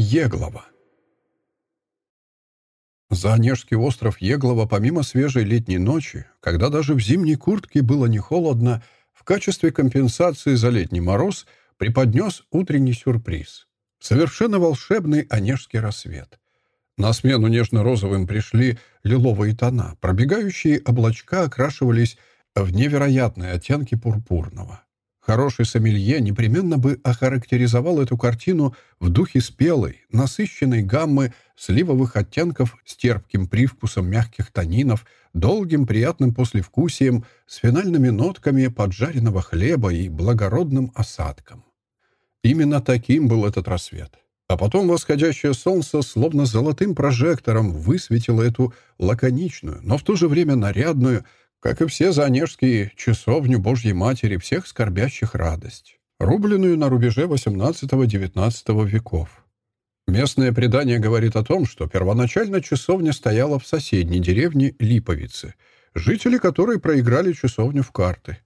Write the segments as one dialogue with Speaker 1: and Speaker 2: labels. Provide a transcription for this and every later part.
Speaker 1: Еглова. Заонежский остров Еглова, помимо свежей летней ночи, когда даже в зимней куртке было не холодно, в качестве компенсации за летний мороз преподнес утренний сюрприз. Совершенно волшебный онежский рассвет. На смену нежно-розовым пришли лиловые тона. Пробегающие облачка окрашивались в невероятные оттенки пурпурного. Хороший сомелье непременно бы охарактеризовал эту картину в духе спелой, насыщенной гаммы сливовых оттенков с терпким привкусом мягких танинов, долгим приятным послевкусием, с финальными нотками поджаренного хлеба и благородным осадком. Именно таким был этот рассвет. А потом восходящее солнце словно золотым прожектором высветило эту лаконичную, но в то же время нарядную, как и все занежские, часовню Божьей Матери всех скорбящих радость, рубленную на рубеже XVIII-XIX веков. Местное предание говорит о том, что первоначально часовня стояла в соседней деревне Липовицы, жители которой проиграли часовню в карты.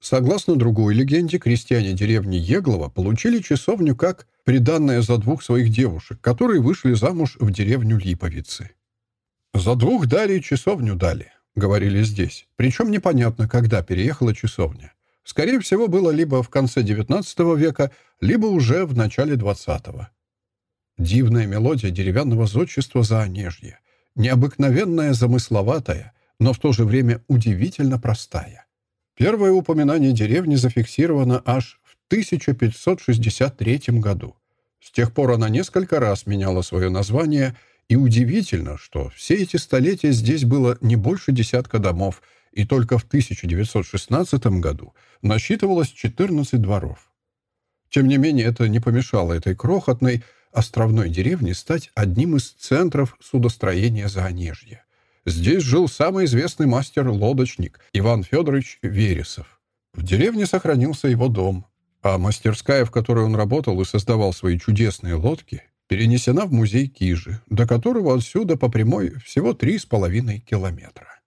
Speaker 1: Согласно другой легенде, крестьяне деревни Еглова получили часовню как приданное за двух своих девушек, которые вышли замуж в деревню Липовицы. «За двух дали часовню дали», — говорили здесь. Причем непонятно, когда переехала часовня. Скорее всего, было либо в конце XIX века, либо уже в начале XX. Дивная мелодия деревянного зодчества за Онежье. Необыкновенная, замысловатая, но в то же время удивительно простая. Первое упоминание деревни зафиксировано аж в 1563 году. С тех пор она несколько раз меняла свое название, и удивительно, что все эти столетия здесь было не больше десятка домов, и только в 1916 году насчитывалось 14 дворов. Тем не менее, это не помешало этой крохотной островной деревне стать одним из центров судостроения Заонежья. Здесь жил самый известный мастер-лодочник Иван Федорович Вересов. В деревне сохранился его дом, а мастерская, в которой он работал и создавал свои чудесные лодки, перенесена в музей Кижи, до которого отсюда по прямой всего три с половиной километра.